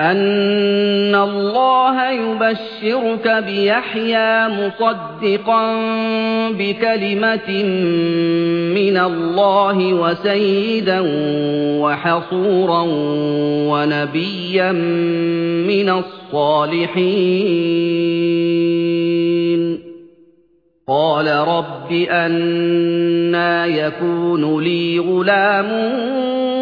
أن الله يبشرك بيحيى مصدقا بكلمة من الله وسيدا وحصورا ونبيا من الصالحين قال رب أنا يكون لي غلام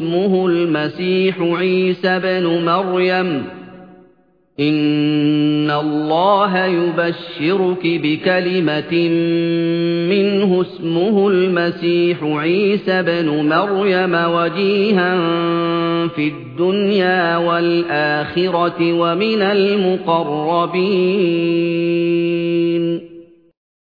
اسمه المسيح عيسى بن مريم. إن الله يبشرك بكلمة منه اسمه المسيح عيسى بن مريم وجيها في الدنيا والآخرة ومن المقربين.